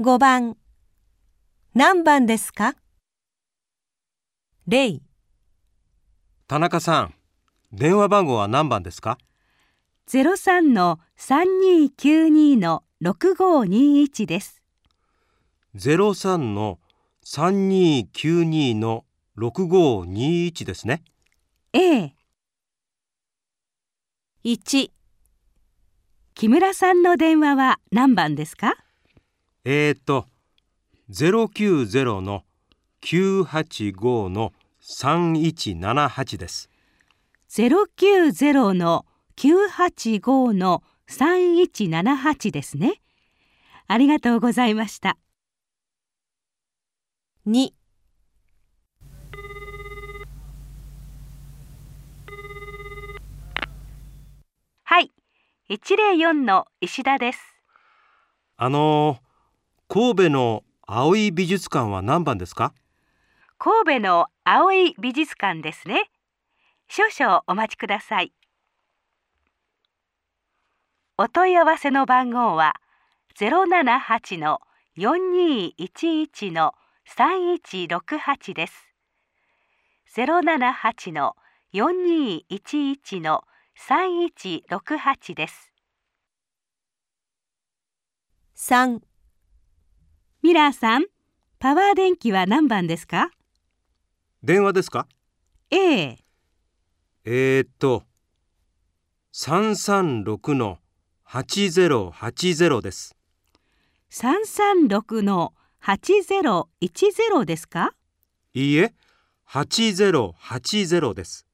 5番何番ですか？例田中さん、電話番号は何番ですか？03の3292の6521です。?03 の3292の6521ですね。A、1木村さんの電話は何番ですか？えーと、090の985の3178です。090の985の3178ですね。ありがとうございました。2はい、104の石田です。あのー、神戸の葵美術館は何番ですか？神戸の葵美術館ですね。少々お待ちください。お問い合わせの番号は078の4211の3168です。078の4211の3168です。3ミラーさん、パワー電気は何番ですか？電話ですか ?A、えーと、336の8080です。336の8010ですか？いいえ、8080です。